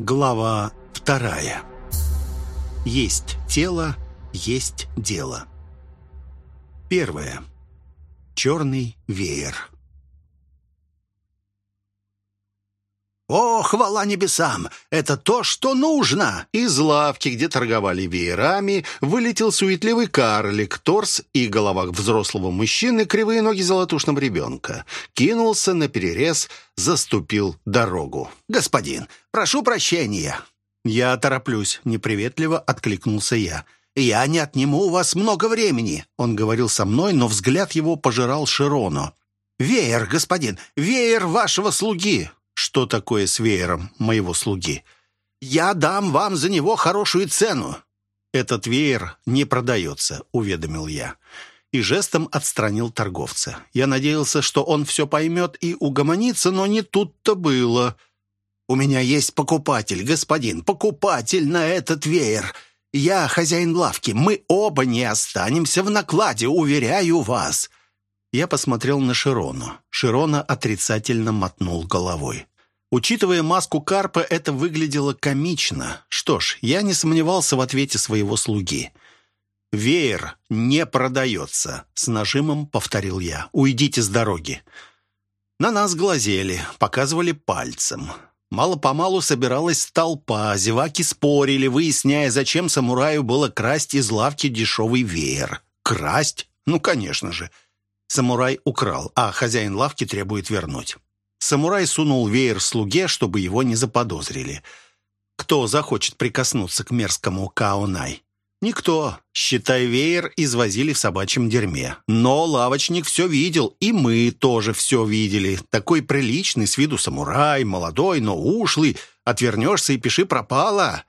Глава вторая. Есть тело, есть дело. Первое. Черный веер. «О, хвала небесам! Это то, что нужно!» Из лавки, где торговали веерами, вылетел суетливый карлик, торс и голова взрослого мужчины, кривые ноги золотушного ребенка. Кинулся на перерез, заступил дорогу. «Господин, прошу прощения!» «Я тороплюсь», — неприветливо откликнулся я. «Я не отниму у вас много времени», — он говорил со мной, но взгляд его пожирал Широну. «Веер, господин, веер вашего слуги!» Что такое с веером моего слуги. «Я дам вам за него хорошую цену». «Этот веер не продается», — уведомил я. И жестом отстранил торговца. Я надеялся, что он все поймет и угомонится, но не тут-то было. «У меня есть покупатель, господин, покупатель на этот веер. Я хозяин лавки. Мы оба не останемся в накладе, уверяю вас». Я посмотрел на Широну. Широна отрицательно мотнул головой. Учитывая маску Карпа, это выглядело комично. Что ж, я не сомневался в ответе своего слуги. «Веер не продается», — с нажимом повторил я. «Уйдите с дороги». На нас глазели, показывали пальцем. Мало-помалу собиралась толпа, зеваки спорили, выясняя, зачем самураю было красть из лавки дешевый веер. Красть? Ну, конечно же. Самурай украл, а хозяин лавки требует вернуть. Самурай сунул веер слуге, чтобы его не заподозрили. Кто захочет прикоснуться к мерзкому Каонай? Никто. Считай, веер извозили в собачьем дерьме. Но лавочник все видел, и мы тоже все видели. Такой приличный с виду самурай, молодой, но ушлый. Отвернешься и пиши пропало.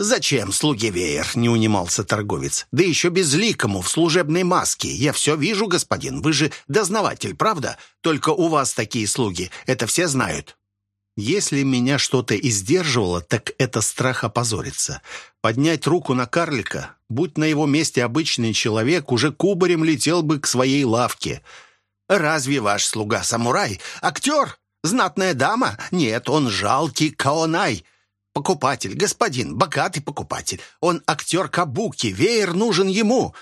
«Зачем слуге веер?» — не унимался торговец. «Да еще безликому, в служебной маске. Я все вижу, господин. Вы же дознаватель, правда? Только у вас такие слуги. Это все знают». Если меня что-то и сдерживало, так это страх опозориться. Поднять руку на карлика, будь на его месте обычный человек, уже кубарем летел бы к своей лавке. «Разве ваш слуга самурай? Актер? Знатная дама? Нет, он жалкий каонай». Покупатель, господин, богатый покупатель. Он актер Кабуки, веер нужен ему.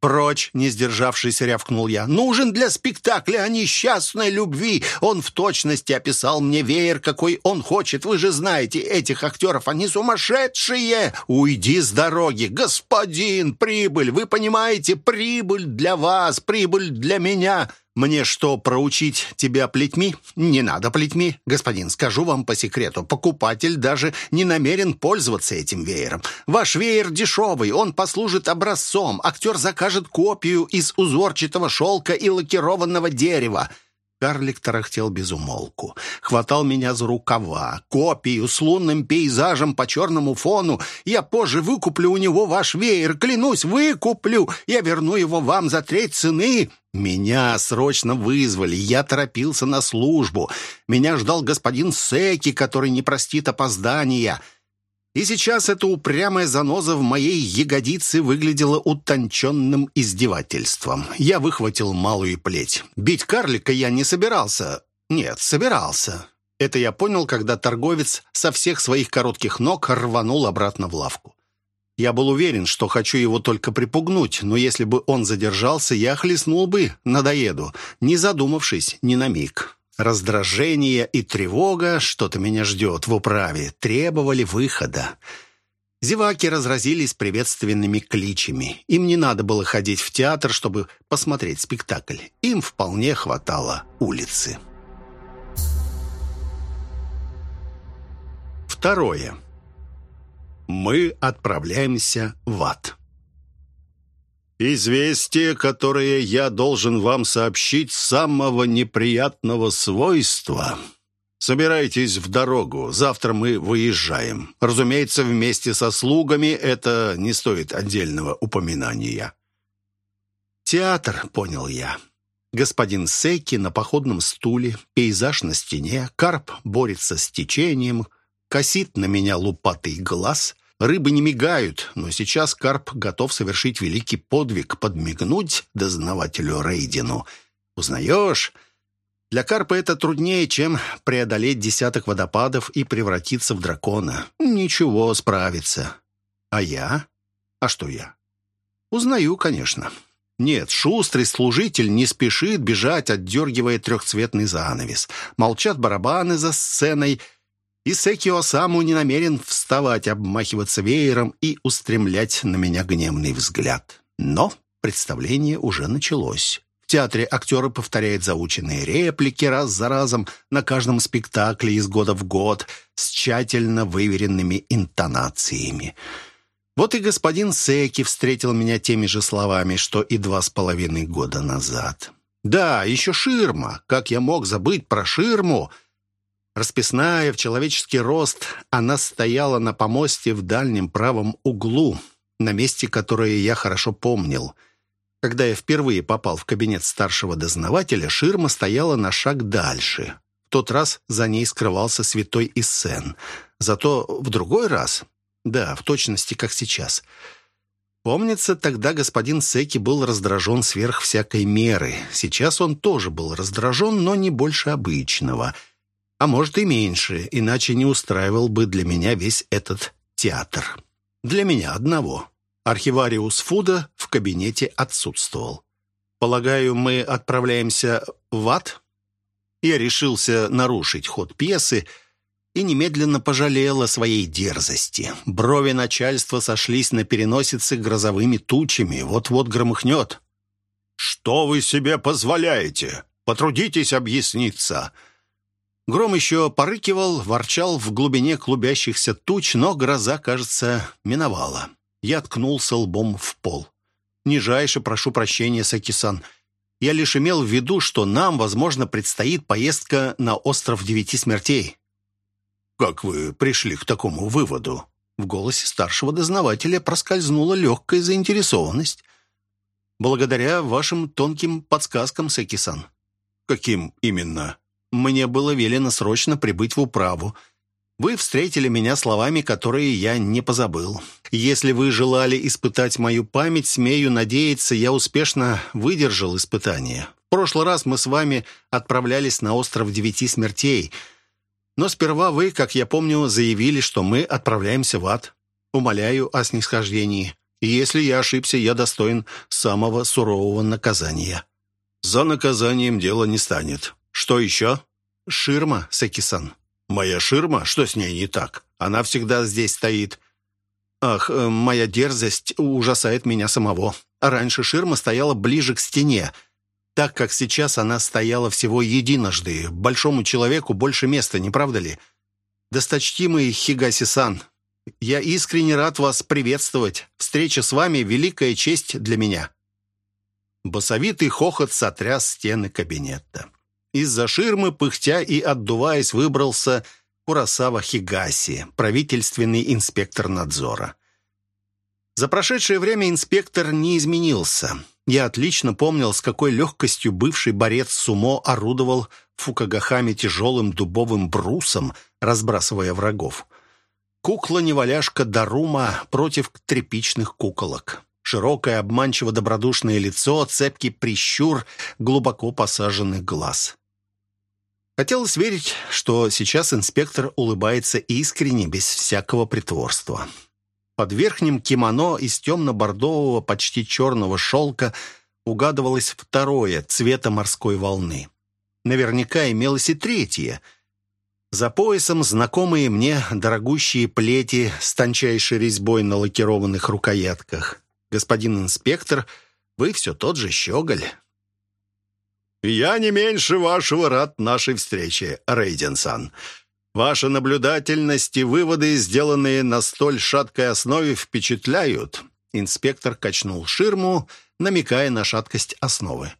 «Прочь!» — не сдержавшись, рявкнул я. «Нужен для спектакля о несчастной любви. Он в точности описал мне веер, какой он хочет. Вы же знаете, этих актеров, они сумасшедшие! Уйди с дороги! Господин, прибыль! Вы понимаете, прибыль для вас, прибыль для меня!» «Мне что, проучить тебя плетьми?» «Не надо плетьми. Господин, скажу вам по секрету, покупатель даже не намерен пользоваться этим веером. Ваш веер дешевый, он послужит образцом. Актер закажет копию из узорчатого шелка и лакированного дерева». Карлик тарахтел без умолку. Хватал меня за рукава. Копию с лунным пейзажем по черному фону. Я позже выкуплю у него ваш веер. Клянусь, выкуплю. Я верну его вам за треть цены. Меня срочно вызвали. Я торопился на службу. Меня ждал господин Секи, который не простит опоздания. И сейчас эта упрямая заноза в моей ягодице выглядела утонченным издевательством. Я выхватил малую плеть. Бить карлика я не собирался. Нет, собирался. Это я понял, когда торговец со всех своих коротких ног рванул обратно в лавку. Я был уверен, что хочу его только припугнуть, но если бы он задержался, я хлестнул бы надоеду, не задумавшись ни на миг. Раздражение и тревога, что-то меня ждет в управе, требовали выхода. Зеваки разразились приветственными кличами. Им не надо было ходить в театр, чтобы посмотреть спектакль. Им вполне хватало улицы. Второе. Мы отправляемся в ад. Известие, которое я должен вам сообщить, самого неприятного свойства. Собирайтесь в дорогу. Завтра мы выезжаем. Разумеется, вместе со слугами это не стоит отдельного упоминания. Театр, понял я. Господин Сейки на походном стуле, пейзаж на стене, карп борется с течением, косит на меня лупатый глаз — Рыбы не мигают, но сейчас Карп готов совершить великий подвиг, подмигнуть дознавателю Рейдину. Узнаешь? Для карпа это труднее, чем преодолеть десяток водопадов и превратиться в дракона. Ничего, справится. А я? А что я? Узнаю, конечно. Нет, шустрый служитель не спешит бежать, отдергивая трехцветный занавес. Молчат барабаны за сценой, и Секио Саму не намерен вставать, обмахиваться веером и устремлять на меня гневный взгляд. Но представление уже началось. В театре актеры повторяют заученные реплики раз за разом на каждом спектакле из года в год с тщательно выверенными интонациями. Вот и господин Секи встретил меня теми же словами, что и два с половиной года назад. Да, еще ширма. Как я мог забыть про ширму? Расписная в человеческий рост, она стояла на помосте в дальнем правом углу, на месте, которое я хорошо помнил — когда я впервые попал в кабинет старшего дознавателя, ширма стояла на шаг дальше. В тот раз за ней скрывался святой Иссен. Зато в другой раз, да, в точности, как сейчас. Помнится, тогда господин Секи был раздражен сверх всякой меры. Сейчас он тоже был раздражен, но не больше обычного. А может и меньше, иначе не устраивал бы для меня весь этот театр. Для меня одного. Архивариус Фуда в кабинете отсутствовал. «Полагаю, мы отправляемся в ад?» Я решился нарушить ход пьесы и немедленно пожалел о своей дерзости. Брови начальства сошлись на переносице грозовыми тучами. Вот-вот громыхнет. «Что вы себе позволяете? Потрудитесь объясниться!» Гром еще порыкивал, ворчал в глубине клубящихся туч, но гроза, кажется, миновала. Я ткнулся лбом в пол. «Нижайше прошу прощения, Сакисан. Я лишь имел в виду, что нам, возможно, предстоит поездка на остров Девяти Смертей». «Как вы пришли к такому выводу?» В голосе старшего дознавателя проскользнула легкая заинтересованность. «Благодаря вашим тонким подсказкам, Сакисан». «Каким именно?» «Мне было велено срочно прибыть в управу. Вы встретили меня словами, которые я не позабыл. Если вы желали испытать мою память, смею надеяться, я успешно выдержал испытание. В прошлый раз мы с вами отправлялись на остров Девяти Смертей. Но сперва вы, как я помню, заявили, что мы отправляемся в ад. Умоляю о снисхождении. Если я ошибся, я достоин самого сурового наказания. За наказанием дело не станет. Что еще? Ширма, Секисан. «Моя ширма? Что с ней не так? Она всегда здесь стоит». «Ах, э, моя дерзость ужасает меня самого. Раньше ширма стояла ближе к стене, так как сейчас она стояла всего единожды. Большому человеку больше места, не правда ли? Досточтимый Хигаси-сан, я искренне рад вас приветствовать. Встреча с вами — великая честь для меня». Басовитый хохот сотряс стены кабинета. Из-за ширмы, пыхтя и отдуваясь, выбрался Курасава Хигаси, правительственный инспектор надзора. За прошедшее время инспектор не изменился. Я отлично помнил, с какой легкостью бывший борец сумо орудовал Фукагахами тяжелым дубовым брусом, разбрасывая врагов. Кукла-неваляшка Дарума против тряпичных куколок. Широкое, обманчиво добродушное лицо, цепкий прищур глубоко посаженных глаз. Хотелось верить, что сейчас инспектор улыбается искренне, без всякого притворства. Под верхним кимоно из темно-бордового, почти черного шелка угадывалось второе, цвета морской волны. Наверняка имелось и третье. За поясом знакомые мне дорогущие плети с тончайшей резьбой на лакированных рукоятках. Господин инспектор, вы все тот же щеголь. «Я не меньше вашего рад нашей встрече, Рейденсан. Ваша наблюдательность и выводы, сделанные на столь шаткой основе, впечатляют». Инспектор качнул ширму, намекая на шаткость основы.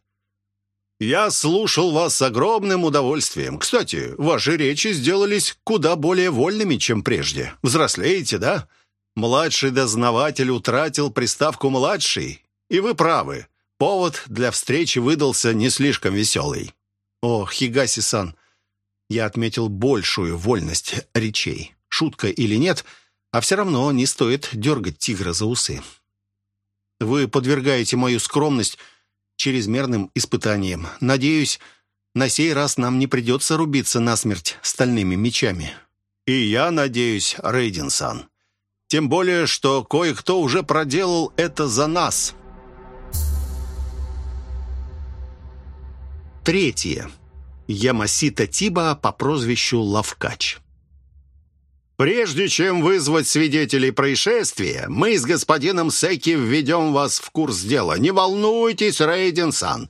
«Я слушал вас с огромным удовольствием. Кстати, ваши речи сделались куда более вольными, чем прежде. Взрослеете, да? Младший дознаватель утратил приставку «младший». И вы правы. Повод для встречи выдался не слишком веселый. О, Хигаси-сан, я отметил большую вольность речей. Шутка или нет, а все равно не стоит дергать тигра за усы. Вы подвергаете мою скромность чрезмерным испытаниям. Надеюсь, На сей раз нам не придется рубиться насмерть стальными мечами. И я надеюсь, Рейдинсан. Тем более, что кое-кто уже проделал это за нас. Третье. Ямасита Тиба по прозвищу Лавкач. «Прежде чем вызвать свидетелей происшествия, мы с господином Секи введем вас в курс дела. Не волнуйтесь, Рейден-сан.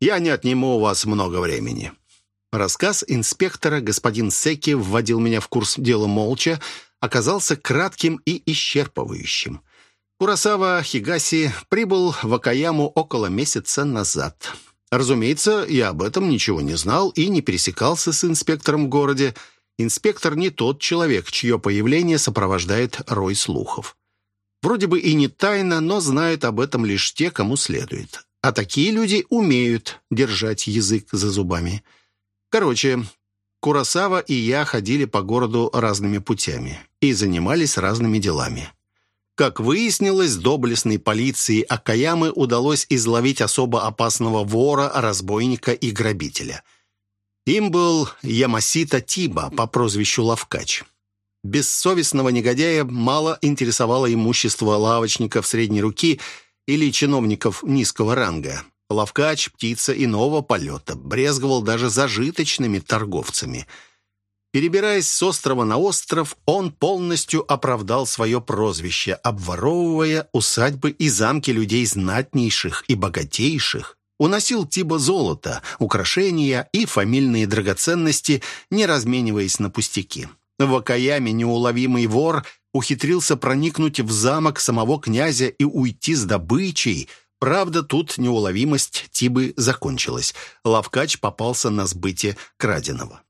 Я не отниму у вас много времени». Рассказ инспектора господин Секи вводил меня в курс дела молча, оказался кратким и исчерпывающим. Курасава Хигаси прибыл в Акаяму около месяца назад. Разумеется, я об этом ничего не знал и не пересекался с инспектором в городе. Инспектор не тот человек, чье появление сопровождает рой слухов. Вроде бы и не тайна, но знают об этом лишь те, кому следует. А такие люди умеют держать язык за зубами. Короче, Курасава и я ходили по городу разными путями и занимались разными делами. Как выяснилось, доблестной полиции Акаямы удалось изловить особо опасного вора, разбойника и грабителя. Им был Ямасита Тиба по прозвищу Лавкач. Бессовестного негодяя мало интересовало имущество лавочников средней руки или чиновников низкого ранга. Лавкач, птица иного полета, брезговал даже зажиточными торговцами – Перебираясь с острова на остров, он полностью оправдал свое прозвище, обворовывая усадьбы и замки людей знатнейших и богатейших. Уносил типа золота, украшения и фамильные драгоценности, не размениваясь на пустяки. В Акаяме неуловимый вор ухитрился проникнуть в замок самого князя и уйти с добычей. Правда, тут неуловимость Тибы закончилась. Лавкач попался на сбытие краденого.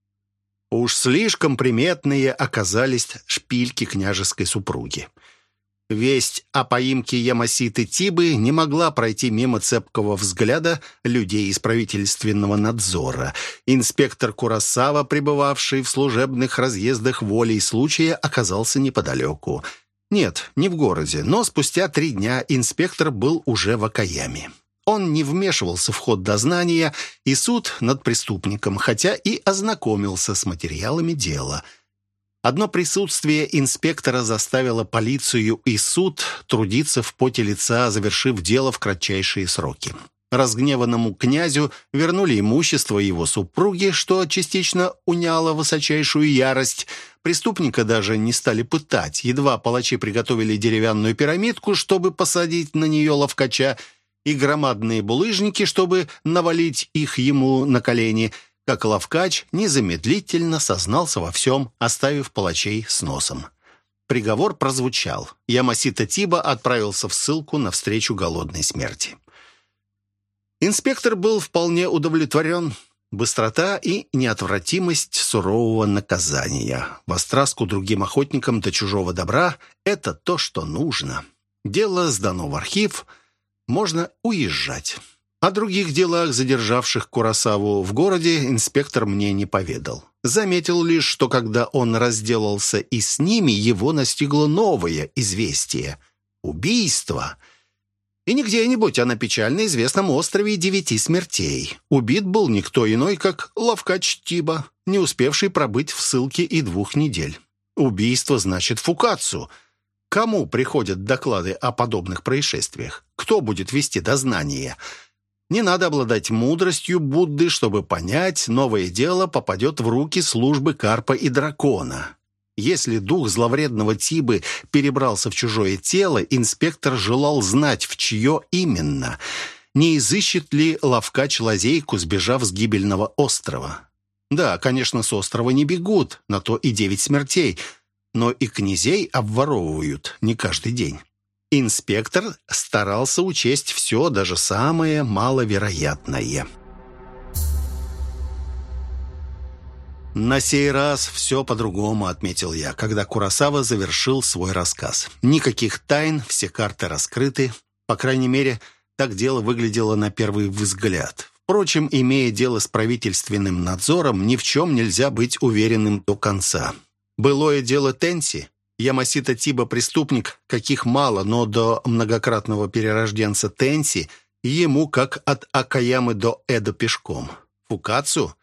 Уж слишком приметные оказались шпильки княжеской супруги. Весть о поимке Ямаситы Тибы не могла пройти мимо цепкого взгляда людей из правительственного надзора. Инспектор Курасава, пребывавший в служебных разъездах волей случая, оказался неподалеку. Нет, не в городе, но спустя три дня инспектор был уже в Акаяме. Он не вмешивался в ход дознания и суд над преступником, хотя и ознакомился с материалами дела. Одно присутствие инспектора заставило полицию и суд трудиться в поте лица, завершив дело в кратчайшие сроки. Разгневанному князю вернули имущество его супруги, что частично уняло высочайшую ярость. Преступника даже не стали пытать. Едва палачи приготовили деревянную пирамидку, чтобы посадить на нее ловкача, и громадные булыжники, чтобы навалить их ему на колени, как Лавкач незамедлительно сознался во всем, оставив палачей с носом. Приговор прозвучал. Ямасита Тиба отправился в ссылку навстречу голодной смерти. Инспектор был вполне удовлетворен. Быстрота и неотвратимость сурового наказания. В остраску другим охотникам до чужого добра – это то, что нужно. Дело сдано в архив – можно уезжать. О других делах, задержавших Курасаву в городе, инспектор мне не поведал. Заметил лишь, что когда он разделался и с ними, его настигло новое известие — убийство. И не где-нибудь, а на печально известном острове Девяти Смертей. Убит был никто иной, как Лавкач Тиба, не успевший пробыть в ссылке и двух недель. Убийство значит фукацию — Кому приходят доклады о подобных происшествиях? Кто будет вести дознание? Не надо обладать мудростью Будды, чтобы понять, новое дело попадет в руки службы Карпа и Дракона. Если дух зловредного Тибы перебрался в чужое тело, инспектор желал знать, в чье именно. Не изыщет ли ловкач лазейку, сбежав с гибельного острова? Да, конечно, с острова не бегут, на то и девять смертей – но и князей обворовывают не каждый день. Инспектор старался учесть все, даже самое маловероятное. «На сей раз все по-другому», — отметил я, когда Курасава завершил свой рассказ. «Никаких тайн, все карты раскрыты. По крайней мере, так дело выглядело на первый взгляд. Впрочем, имея дело с правительственным надзором, ни в чем нельзя быть уверенным до конца. Былое дело Тенси. Ямасита Тиба преступник, каких мало, но до многократного перерожденца Тенси ему как от Акаямы до Эдо пешком. Пукацу?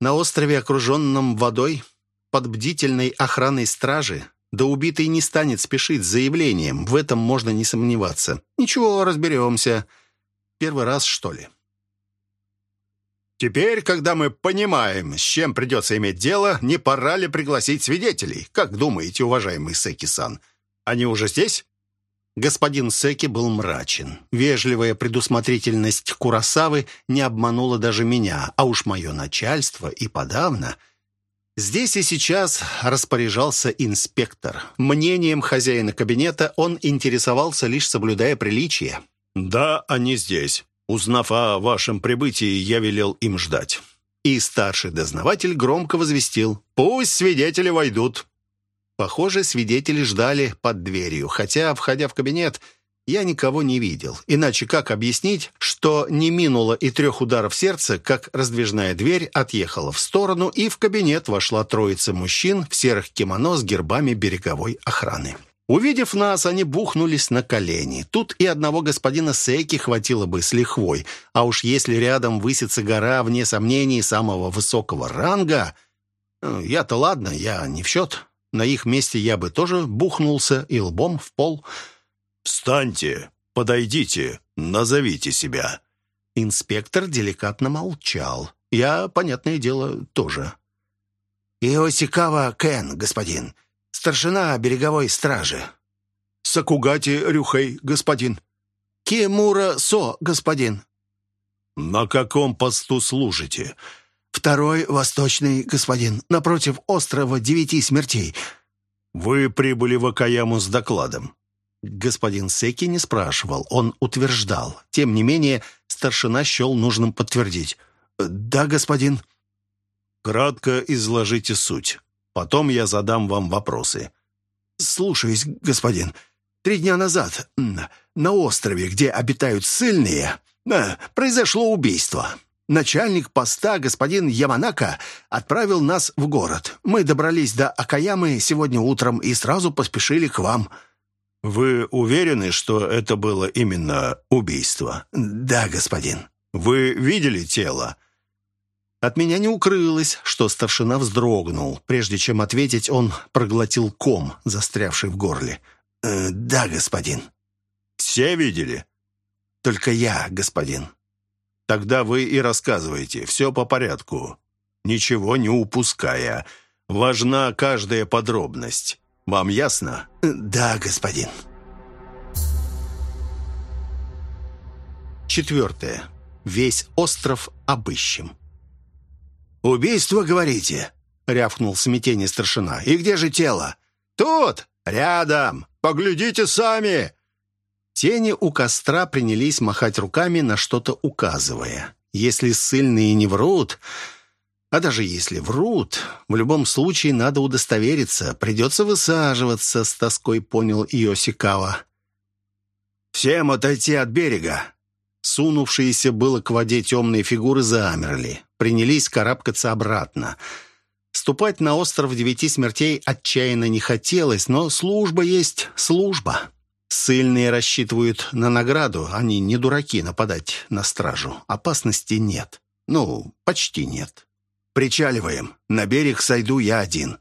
На острове, окруженном водой, под бдительной охраной стражи, да убитый не станет спешить с заявлением, в этом можно не сомневаться. Ничего, разберемся. Первый раз, что ли? Теперь, когда мы понимаем, с чем придется иметь дело, не пора ли пригласить свидетелей? Как думаете, уважаемый Секи-сан? Они уже здесь? Господин Секи был мрачен. Вежливая предусмотрительность Курасавы не обманула даже меня, а уж мое начальство и подавно. Здесь и сейчас распоряжался инспектор. Мнением хозяина кабинета он интересовался, лишь соблюдая приличие. «Да, они здесь. Узнав о вашем прибытии, я велел им ждать». И старший дознаватель громко возвестил «Пусть свидетели войдут». Похоже, свидетели ждали под дверью, хотя, входя в кабинет, я никого не видел. Иначе как объяснить, что не минуло и трех ударов сердца, как раздвижная дверь отъехала в сторону, и в кабинет вошла троица мужчин в серых кимоно с гербами береговой охраны. Увидев нас, они бухнулись на колени. Тут и одного господина Сейки хватило бы с лихвой. А уж если рядом высится гора, вне сомнений, самого высокого ранга... Э, я-то ладно, я не в счет. На их месте я бы тоже бухнулся и лбом в пол. «Встаньте, подойдите, назовите себя». Инспектор деликатно молчал. Я, понятное дело, тоже. «Иосикава Кен, господин, старшина береговой стражи». «Сакугати Рюхей, господин». «Кимура Со, господин». «На каком посту служите?» Второй восточный, господин, напротив острова Девяти Смертей. Вы прибыли в Акаяму с докладом. Господин Секи не спрашивал, он утверждал. Тем не менее, старшина счел нужным подтвердить. «Да, господин». «Кратко изложите суть. Потом я задам вам вопросы». «Слушаюсь, господин. Три дня назад на острове, где обитают сильные, э, произошло убийство. Начальник поста, господин Яманака, отправил нас в город. Мы добрались до Акаямы сегодня утром и сразу поспешили к вам». «Вы уверены, что это было именно убийство?» «Да, господин». «Вы видели тело?» От меня не укрылось, что старшина вздрогнул. Прежде чем ответить, он проглотил ком, застрявший в горле. «Э, «Да, господин». «Все видели?» «Только я, господин». Тогда вы и рассказывайте, все по порядку, ничего не упуская. Важна каждая подробность. Вам ясно? Да, господин. Четвертое. Весь остров обыщем. «Убийство, говорите?» — рявкнул смятение старшина. «И где же тело?» «Тут, рядом. Поглядите сами!» Тени у костра принялись махать руками, на что-то указывая. Если ссыльные не врут... А даже если врут, в любом случае надо удостовериться. Придется высаживаться, с тоской понял Иосикава. «Всем отойти от берега!» Сунувшиеся было к воде темные фигуры замерли. Принялись карабкаться обратно. Ступать на остров девяти смертей отчаянно не хотелось, но служба есть служба. Сыльные рассчитывают на награду, они не дураки нападать на стражу. Опасности нет. Ну, почти нет. Причаливаем. На берег сойду я один.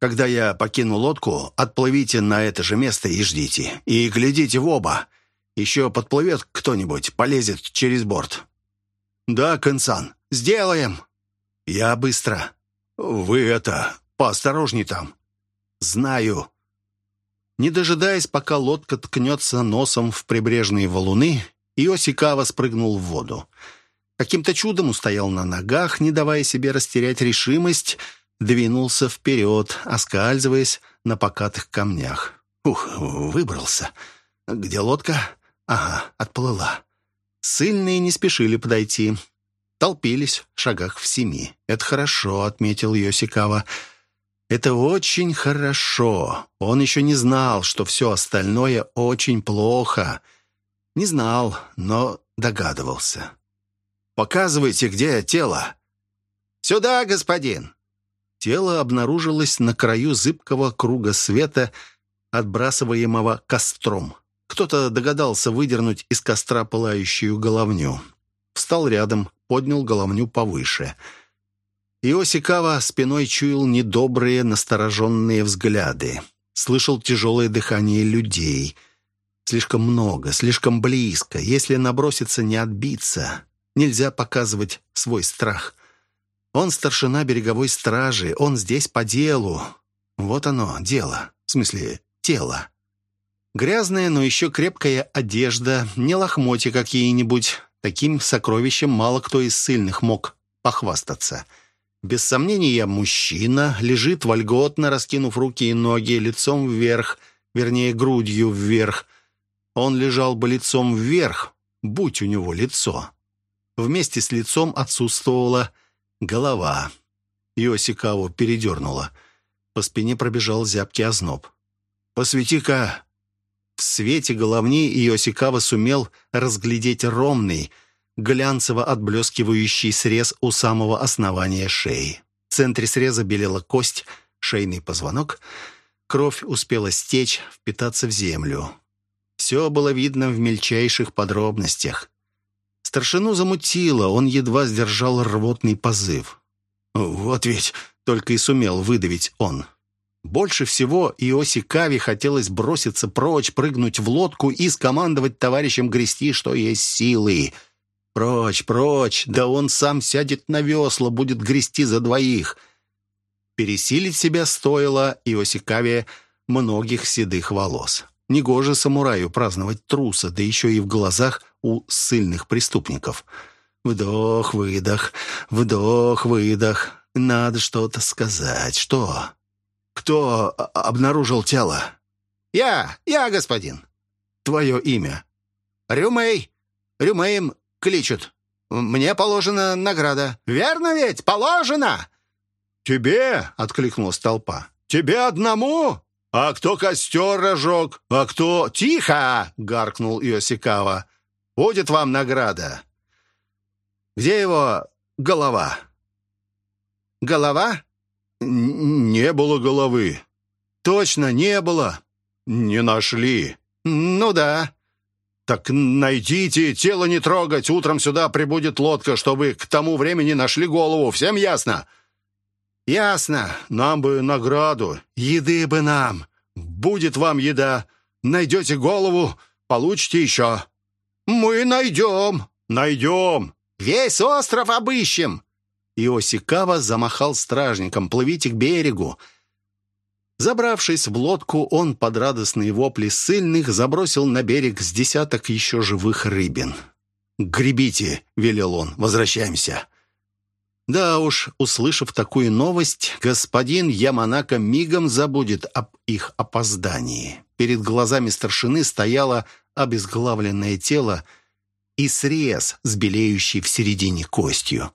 Когда я покину лодку, отплывите на это же место и ждите. И глядите в оба. Еще подплывет кто-нибудь, полезет через борт. Да, Консан, сделаем. Я быстро. Вы это, поосторожней там. Знаю. Не дожидаясь, пока лодка ткнется носом в прибрежные валуны, Иосикава спрыгнул в воду. Каким-то чудом устоял на ногах, не давая себе растерять решимость, двинулся вперед, оскальзываясь на покатых камнях. Ух, выбрался. Где лодка? Ага, отплыла. Сыльные не спешили подойти. Толпились в шагах в семи. «Это хорошо», — отметил Йосикава. Это очень хорошо. Он еще не знал, что все остальное очень плохо. Не знал, но догадывался. «Показывайте, где тело». «Сюда, господин!» Тело обнаружилось на краю зыбкого круга света, отбрасываемого костром. Кто-то догадался выдернуть из костра пылающую головню. Встал рядом, поднял головню повыше. Иосикава спиной чуял недобрые, настороженные взгляды. Слышал тяжелое дыхание людей. Слишком много, слишком близко. Если наброситься, не отбиться. Нельзя показывать свой страх. Он старшина береговой стражи, он здесь по делу. Вот оно, дело. В смысле, тело. Грязная, но еще крепкая одежда, не лохмотья какие-нибудь. Таким сокровищем мало кто из сильных мог похвастаться. Без сомнения, мужчина лежит вольготно, раскинув руки и ноги, лицом вверх, вернее, грудью вверх. Он лежал бы лицом вверх, будь у него лицо. Вместе с лицом отсутствовала голова. Иосикаву передернула. По спине пробежал зябкий озноб. «Посвети-ка!» В свете головни Иосикава сумел разглядеть ровный, глянцево отблескивающий срез у самого основания шеи. В центре среза белела кость, шейный позвонок. Кровь успела стечь, впитаться в землю. Все было видно в мельчайших подробностях. Старшину замутило, он едва сдержал рвотный позыв. «Вот ведь только и сумел выдавить он». Больше всего Иоси Кави хотелось броситься прочь, прыгнуть в лодку и скомандовать товарищам грести, что есть силы. Прочь, прочь, да он сам сядет на весла, будет грести за двоих. Пересилить себя стоило Иоси Кави многих седых волос. Негоже самураю праздновать труса, да еще и в глазах у сильных преступников. Вдох, выдох, вдох, выдох. Надо что-то сказать. Что? Кто обнаружил тело? Я, я, господин. Твое имя? Рюмей. Рюмеем кличут. Мне положена награда. Верно ведь? Положено!» «Тебе?» — откликнулась толпа. «Тебе одному? А кто костер разжег? А кто...» «Тихо!» — гаркнул Иосикава. Будет вам награда. Где его голова?» «Голова?» «Не было головы». «Точно, не было». «Не нашли». «Ну да». «Так найдите, тело не трогать. Утром сюда прибудет лодка, чтобы к тому времени нашли голову. Всем ясно?» «Ясно. Нам бы награду. Еды бы нам. Будет вам еда. Найдете голову, получите еще». «Мы найдем!» «Найдем!» «Весь остров обыщем!» Иосикава замахал стражником. «Плывите к берегу!» Забравшись в лодку, он под радостные вопли ссыльных забросил на берег с десяток еще живых рыбин. «Гребите!» — велел он. «Возвращаемся!» Да уж, услышав такую новость, господин Яманака мигом забудет об их опоздании. Перед глазами старшины стояла обезглавленное тело и срез с белеющей в середине костью.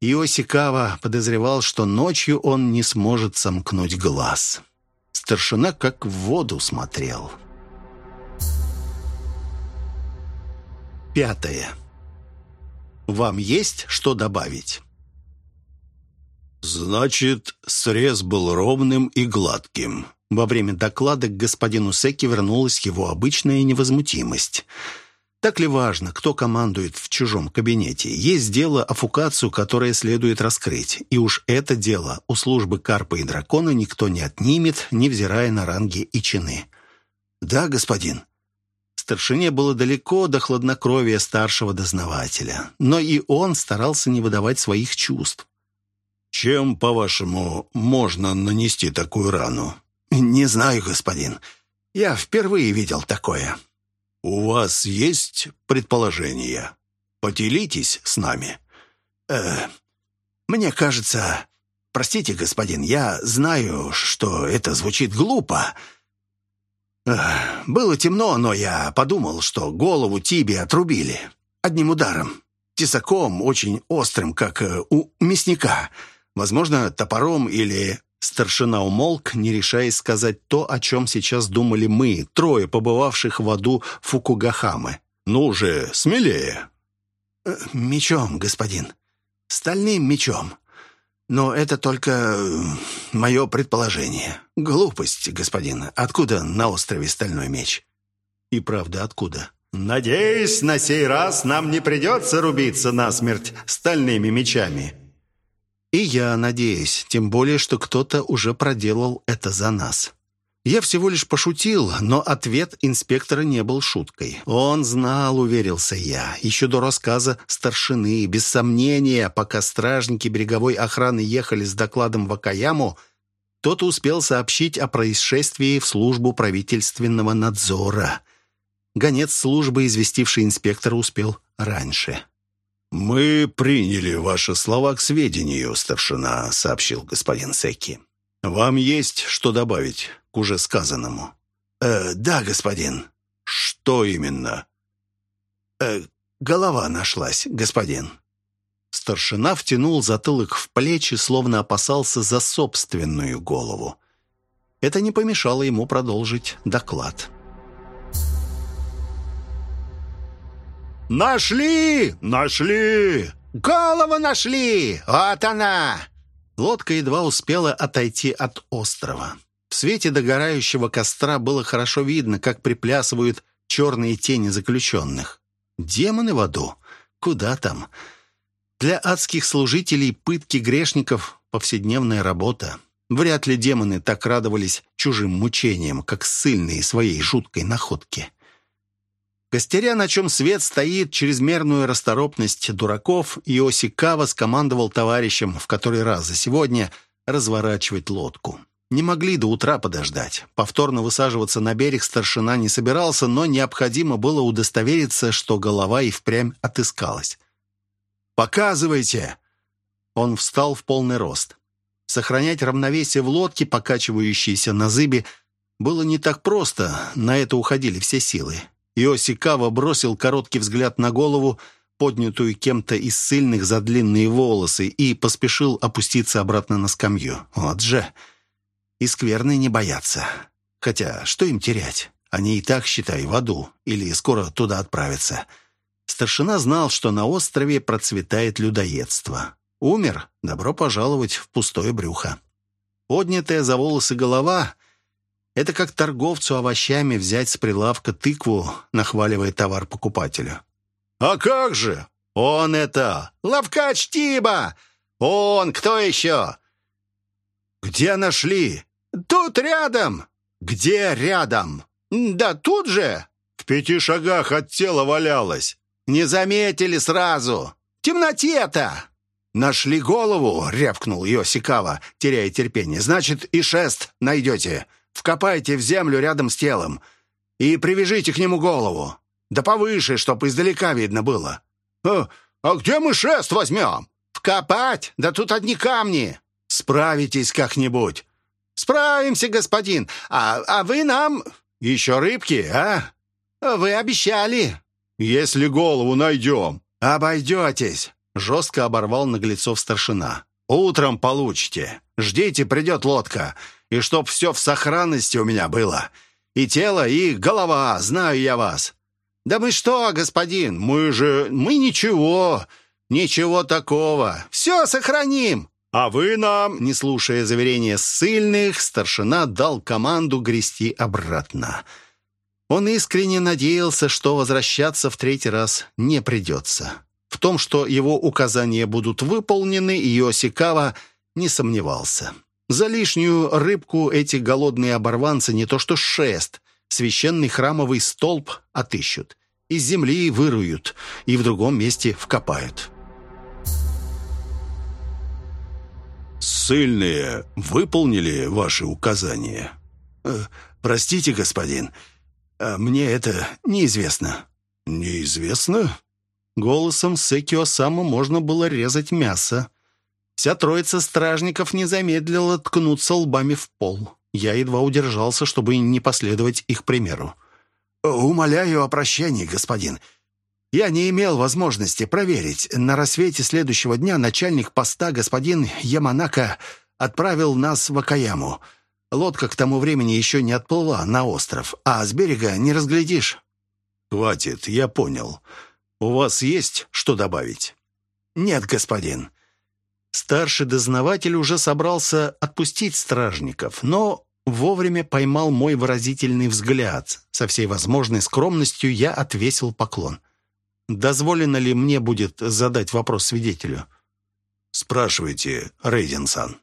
Иосикава подозревал, что ночью он не сможет сомкнуть глаз. Старшина как в воду смотрел. Пятое. Вам есть что добавить? Значит, срез был ровным и гладким. Во время доклада к господину Секи вернулась его обычная невозмутимость. Так ли важно, кто командует в чужом кабинете? Есть дело о фукацию, которое следует раскрыть. И уж это дело у службы Карпа и Дракона никто не отнимет, невзирая на ранги и чины. «Да, господин». Старшине было далеко до хладнокровия старшего дознавателя, но и он старался не выдавать своих чувств. «Чем, по-вашему, можно нанести такую рану?» «Не знаю, господин. Я впервые видел такое». «У вас есть предположения? Поделитесь с нами». «Э, мне кажется... Простите, господин, я знаю, что это звучит глупо. Э, было темно, но я подумал, что голову Тибе отрубили. Одним ударом. Тесаком, очень острым, как э, у мясника. Возможно, топором или Старшина умолк, не решаясь сказать то, о чем сейчас думали мы, трое побывавших в аду Фукугахамы. «Ну же, смелее!» «Э, «Мечом, господин. Стальным мечом. Но это только э, мое предположение. Глупость, господин. Откуда на острове стальной меч?» «И правда, откуда?» «Надеюсь, на сей раз нам не придется рубиться насмерть стальными мечами». «И я надеюсь, тем более, что кто-то уже проделал это за нас». Я всего лишь пошутил, но ответ инспектора не был шуткой. Он знал, уверился я, еще до рассказа старшины. Без сомнения, пока стражники береговой охраны ехали с докладом в Акаяму, тот успел сообщить о происшествии в службу правительственного надзора. Гонец службы, известивший инспектора, успел раньше. «Мы приняли ваши слова к сведению, старшина», — сообщил господин Секи. «Вам есть что добавить к уже сказанному?» «Э, «Да, господин». «Что именно?» «Э, голова нашлась, господин». Старшина втянул затылок в плечи, словно опасался за собственную голову. Это не помешало ему продолжить доклад. «Нашли! Нашли! Голову нашли! Вот она!» Лодка едва успела отойти от острова. В свете догорающего костра было хорошо видно, как приплясывают черные тени заключенных. Демоны в аду? Куда там? Для адских служителей пытки грешников — повседневная работа. Вряд ли демоны так радовались чужим мучениям, как ссыльные своей жуткой находки. Костеря, на чем свет стоит, чрезмерную расторопность дураков, Иоси Кава скомандовал товарищам в который раз за сегодня разворачивать лодку. Не могли до утра подождать. Повторно высаживаться на берег старшина не собирался, но необходимо было удостовериться, что голова и впрямь отыскалась. «Показывайте!» Он встал в полный рост. Сохранять равновесие в лодке, покачивающейся на зыбе, было не так просто, на это уходили все силы. Иосикава бросил короткий взгляд на голову, поднятую кем-то из сильных за длинные волосы, и поспешил опуститься обратно на скамью. Вот же! И скверные не боятся. Хотя, что им терять? Они и так, считай, в аду, или скоро туда отправятся. Старшина знал, что на острове процветает людоедство. Умер? Добро пожаловать в пустое брюхо. Поднятая за волосы голова это как торговцу овощами взять с прилавка тыкву, нахваливая товар покупателю. «А как же? Он это! Лавкач Тиба! Он кто еще?» «Где нашли?» «Тут рядом!» «Где рядом?» «Да тут же!» «В пяти шагах от тела валялась!» «Не заметили сразу!» «В темноте-то!» «Нашли голову!» — рявкнул Йосикава, теряя терпение. «Значит, и шест найдете!» Вкопайте в землю рядом с телом и привяжите к нему голову. Да повыше, чтоб издалека видно было. А, а где мы шест возьмем? Вкопать? Да тут одни камни. Справитесь как-нибудь. Справимся, господин. А, а вы нам... Еще рыбки, а? Вы обещали. Если голову найдем. Обойдетесь. Жестко оборвал наглецов старшина. Утром получите. Ждите, придет лодка и чтоб все в сохранности у меня было. И тело, и голова, знаю я вас». «Да мы что, господин, мы же... мы ничего, ничего такого. Все сохраним». «А вы нам...» Не слушая заверения ссыльных, старшина дал команду грести обратно. Он искренне надеялся, что возвращаться в третий раз не придется. В том, что его указания будут выполнены, Йосикава не сомневался. За лишнюю рыбку эти голодные оборванцы не то что шест, священный храмовый столб отыщут. Из земли выруют и в другом месте вкопают. «Ссыльные выполнили ваши указания?» э, «Простите, господин, а мне это неизвестно». «Неизвестно?» Голосом Секио Саму можно было резать мясо. Вся троица стражников не замедлила ткнуться лбами в пол. Я едва удержался, чтобы не последовать их примеру. «Умоляю о прощении, господин. Я не имел возможности проверить. На рассвете следующего дня начальник поста господин Яманака отправил нас в Акаяму. Лодка к тому времени еще не отплыла на остров, а с берега не разглядишь». «Хватит, я понял. У вас есть что добавить?» «Нет, господин. Старший дознаватель уже собрался отпустить стражников, но вовремя поймал мой выразительный взгляд. Со всей возможной скромностью я отвесил поклон. Дозволено ли мне будет задать вопрос свидетелю? «Спрашивайте, Рейдинсон».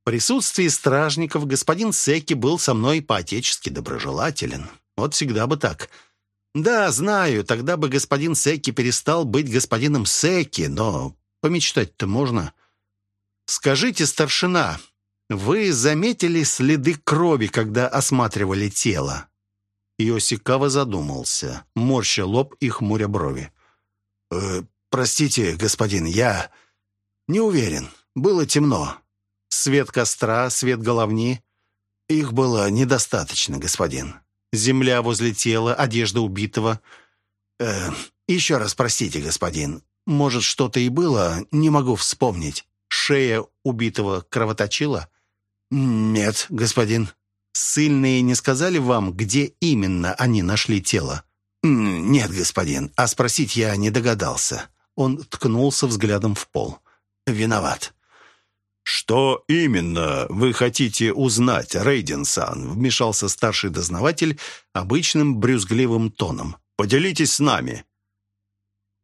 В присутствии стражников господин Секи был со мной по-отечески доброжелателен. Вот всегда бы так. Да, знаю, тогда бы господин Секи перестал быть господином Секи, но помечтать-то можно. Скажите, старшина, вы заметили следы крови, когда осматривали тело? Иосикава задумался, морща лоб и хмуря брови. «Э, «Простите, господин, я не уверен. Было темно. Свет костра, свет головни. Их было недостаточно, господин. Земля возле тела, одежда убитого. Э, еще раз простите, господин. Может, что-то и было, не могу вспомнить. Шея убитого кровоточила? Нет, господин. Сыльные не сказали вам, где именно они нашли тело? Нет, господин. А спросить я не догадался. Он ткнулся взглядом в пол. Виноват. «Что именно вы хотите узнать, Рейдинсан?» вмешался старший дознаватель обычным брюзгливым тоном. «Поделитесь с нами».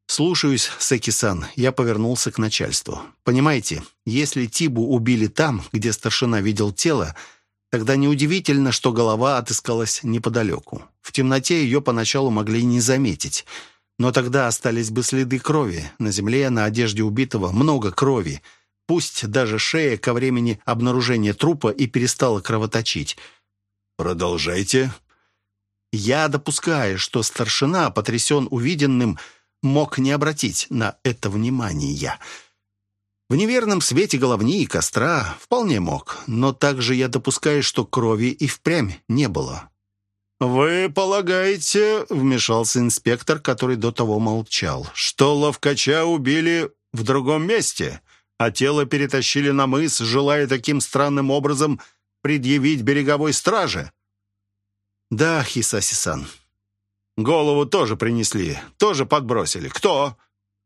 «Слушаюсь, Секи-сан». Я повернулся к начальству. «Понимаете, если Тибу убили там, где старшина видел тело, тогда неудивительно, что голова отыскалась неподалеку. В темноте ее поначалу могли не заметить». Но тогда остались бы следы крови. На земле, на одежде убитого много крови. Пусть даже шея ко времени обнаружения трупа и перестала кровоточить. «Продолжайте». Я допускаю, что старшина, потрясен увиденным, мог не обратить на это внимания. В неверном свете головни и костра вполне мог, но также я допускаю, что крови и впрямь не было. «Вы полагаете, — вмешался инспектор, который до того молчал, — что ловкача убили в другом месте?» а тело перетащили на мыс, желая таким странным образом предъявить береговой страже. Да, Хисаси-сан. Голову тоже принесли, тоже подбросили. Кто?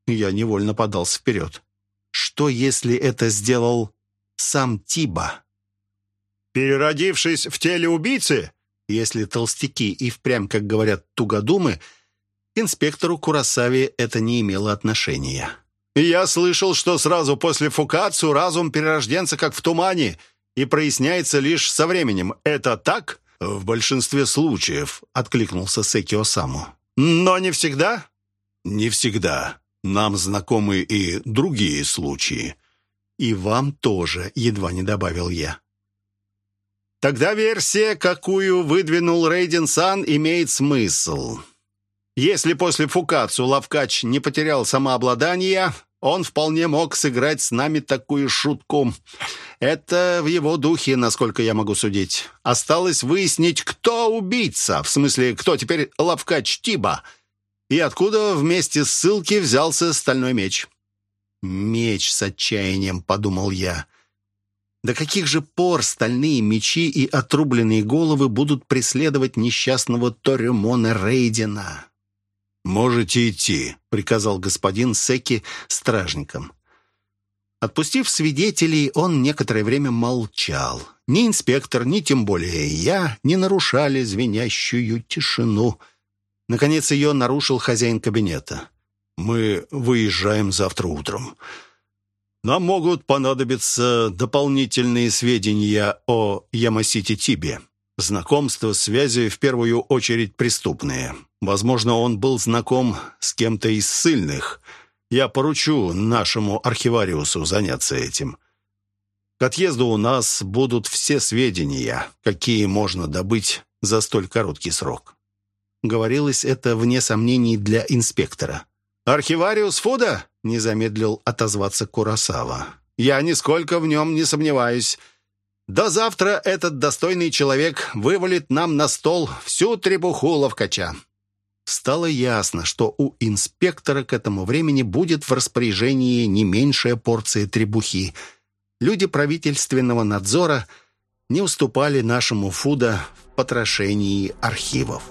Я невольно подался вперед. Что, если это сделал сам Тиба? Переродившись в теле убийцы? Если толстяки и впрямь, как говорят тугодумы, инспектору Курасаве это не имело отношения. Я слышал, что сразу после фукацию разум перерожденца как в тумане и проясняется лишь со временем. Это так? В большинстве случаев, откликнулся Секио Саму. Но не всегда? Не всегда. Нам знакомы и другие случаи. И вам тоже, едва не добавил я. Тогда версия, какую выдвинул Рейден Сан, имеет смысл. Если после Фукацу Лавкач не потерял самообладание, он вполне мог сыграть с нами такую шутку. Это в его духе, насколько я могу судить. Осталось выяснить, кто убийца, в смысле, кто теперь Лавкач Тиба, и откуда вместе с ссылки взялся стальной меч. «Меч с отчаянием», — подумал я. До каких же пор стальные мечи и отрубленные головы будут преследовать несчастного Торемона Рейдена? «Можете идти», — приказал господин Секи стражникам. Отпустив свидетелей, он некоторое время молчал. Ни инспектор, ни тем более я не нарушали звенящую тишину. Наконец ее нарушил хозяин кабинета. «Мы выезжаем завтра утром. Нам могут понадобиться дополнительные сведения о Ямасити Тибе. Знакомство, связи, в первую очередь преступные. Возможно, он был знаком с кем-то из сильных. Я поручу нашему архивариусу заняться этим. К отъезду у нас будут все сведения, какие можно добыть за столь короткий срок». Говорилось это вне сомнений для инспектора. «Архивариус Фуда?» — не замедлил отозваться Курасава. «Я нисколько в нем не сомневаюсь. До завтра этот достойный человек вывалит нам на стол всю требуху ловкача. Стало ясно, что у инспектора к этому времени будет в распоряжении не меньшая порция требухи. Люди правительственного надзора не уступали нашему Фуда в потрошении архивов.